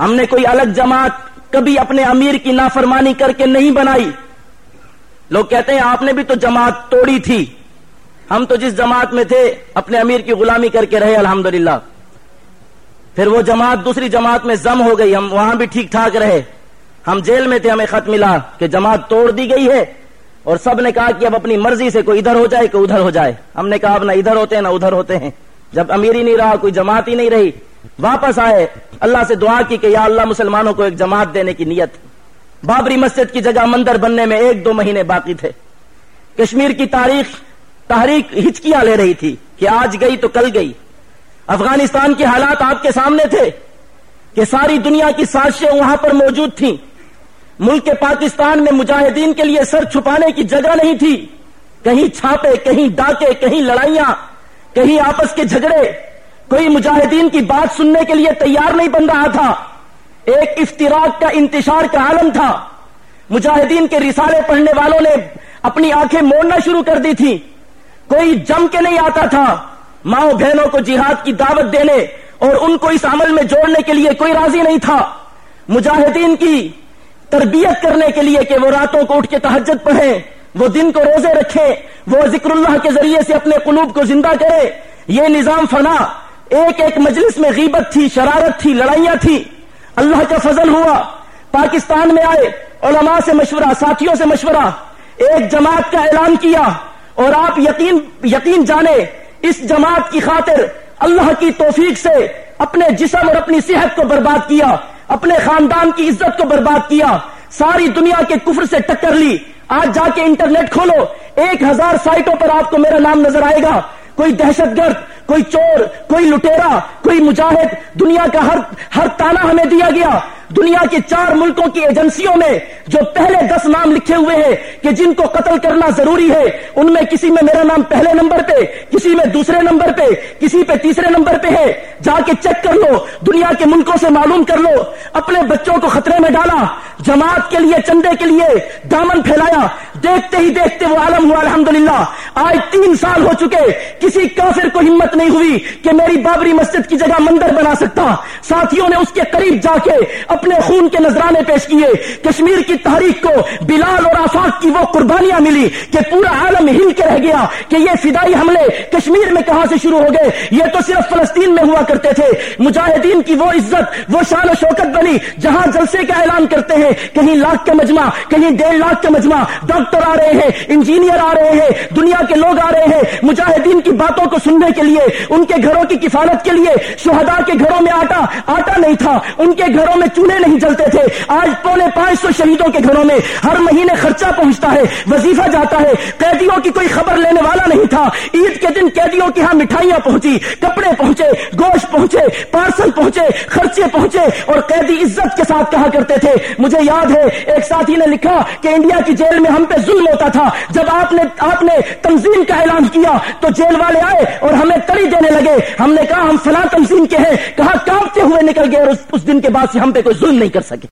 ہم نے کوئی الگ جماعت کبھی اپنے امیر کی نافرمانی کر کے نہیں بنائی۔ لوگ کہتے ہیں آپ نے بھی تو جماعت توڑی تھی۔ ہم تو جس جماعت میں تھے، اپنے امیر کی غلامی کر کے رہے، الحمدللہ۔ پھر وہ جماعت دوسری جماعت میں زم ہو گئی، ہم وہاں بھی ٹھیک ٹھاک رہے۔ ہم جیل میں تھے، ہمیں خط ملا کہ جماعت توڑ دی گئی ہے۔ اور سب نے کہا کہ اب اپنی مرضی سے کوئی ادھر ہو جائے، کوئی ادھر ہو جائے۔ ہم نے کہا اب نہ ادھر ہوتے ہیں نہ ادھر ہوتے ہیں۔ جب امیر ہی نہیں رہا، کوئی جماعت ہی نہیں رہی۔ واپس آئے۔ اللہ سے دعا کی کہ یا اللہ مسلمانوں کو ایک جماعت دینے کی نیت۔ بابری مسجد کی جگہ مندر بننے میں ایک دو مہینے باقی تھے۔ کشمیر کی تاریخ، تحریک ہچکیاں لے رہی تھی کہ آج گئی تو کل گئی۔ افغانستان کے حالات آپ کے سامنے تھے کہ ساری دنیا کی سازشیں وہاں پر موجود تھیں۔ ملک پاکستان میں مجاہدین کے لیے سر چھپانے کی جگہ نہیں تھی۔ کہیں چھاپے، کہیں ڈاکے، کہیں لڑائیاں، کہیں آپس کے جھگڑے۔ کوئی مجاہدین کی بات سننے کے لیے تیار نہیں بن رہا تھا۔ ایک افطراک کا انتشار کا عالم تھا۔ مجاہدین کے رسالے پڑھنے والوں نے اپنی آنکھیں موڑنا شروع کر دی تھی۔ کوئی جم کے نہیں آتا تھا۔ ماؤں بہنوں کو جہاد کی دعوت دینے اور ان کو اس عمل میں جوڑنے کے لیے کوئی راضی نہیں تھا۔ مجاہدین کی تربیت کرنے کے لیے کہ وہ راتوں کو اٹھ کے تحجد پڑھیں، وہ دن کو روزے رکھیں، وہ ذکر اللہ کے ذریعے سے اپنے قلوب کو زندہ کرے یہ نظام فنا ایک ایک مجلس میں غیبت تھی، شرارت تھی، لڑائیاں تھی اللہ کا فضل ہوا۔ پاکستان میں آئے، علماء سے مشورہ، ساتھیوں سے مشورہ۔ ایک جماعت کا اعلان کیا اور آپ یقین یقین جانے اس جماعت کی خاطر اللہ کی توفیق سے اپنے جسم اور اپنی صحت کو برباد کیا، اپنے خاندان کی عزت کو برباد کیا۔ ساری دنیا کے کفر سے ٹکر لی۔ آج جا کے انٹرنیٹ کھولو۔ ایک ہزار سائٹوں پر آپ کو میرا نام نظر آئے گا۔ کوئی دہشت گرد، کوئی چور، کوئی لٹیرا، کوئی مجاہد، دنیا کا ہر ہر تانا ہمیں دیا گیا۔ دنیا کے چار ملکوں کی ایجنسیوں میں جو پہلے دس نام لکھے ہوئے ہیں کہ جن کو قتل کرنا ضروری ہے، ان میں کسی میں میرا نام پہلے نمبر پہ، کسی میں دوسرے نمبر پہ، کسی پہ تیسرے نمبر پہ ہے۔ جا کے چیک کر لو، دنیا کے ملکوں سے معلوم کر لو۔ اپنے بچوں کو خطرے میں ڈالا، جماعت کے لیے، چندے کے لیے دامن پھیلایا۔ دیکھتے ہی دیکھتے وہ عالم ہوا، الحمدللہ۔ آج تین سال ہو چکے، کسی کافر کو ہمت نہیں ہوئی کہ میری بابری مسجد کی جگہ مندر بنا سکتا۔ ساتھیوں نے اس کے قریب جا کے اپنے خون کے نذرانے پیش کیے۔ کشمیر کی تاریخ کو بلال اور آفاق کی وہ قربانیاں ملی کہ پورا عالم ہل کے رہ گیا کہ یہ فدائی حملے کشمیر میں کہاں سے شروع ہو گئے۔ یہ تو صرف فلسطین میں ہوا کرتے تھے۔ مجاہدین کی وہ عزت، وہ شان و شوکت بنی جہاں جلسے کا اعلان کرتے ہیں، کہیں لاکھ کا مجمع، کہیں ڈیڑھ لاکھ کا مجمع۔ ڈاکٹر آ رہے ہیں، انجینئر آ رہے ہیں، دنیا کے لوگ آ رہے ہیں۔ مجاہدین کی باتوں کو سننے کے لیے، ان کے گھروں کی کفالت کے لیے شہداء کے گھروں میں آٹا آٹا نہیں تھا۔ ان کے گھروں میں چولہے نہیں جلتے تھے۔ آج پونے پانچ سو شہیدوں کے گھروں میں ہر مہینے خرچہ پہنچتا ہے، وظیفہ جاتا ہے۔ قیدیوں کی کوئی خبر لینے والا نہیں تھا۔ عید کے دن قیدیوں کی ہاں مٹھائیاں پہنچی، کپڑے پہنچے۔ گوشت پہنچے، پارسل پہنچے، خرچے پہنچے اور قیدی عزت کے ساتھ کہا کرتے تھے، مجھے یاد ہے، ایک ساتھی نے لکھا کہ انڈیا کی جیل میں ہم پہ ظلم ہوتا تھا۔ جب آپ نے آپ نے تنظیم کا اعلان کیا تو جیل والے آئے اور ہمیں تڑی دینے لگے۔ ہم نے کہا، ہم فلاں تنظیم کے ہیں۔ کہا، کانپتے ہوئے نکل گئے اور اس دن کے بعد سے ہم پہ کوئی ظلم نہیں کر سکے۔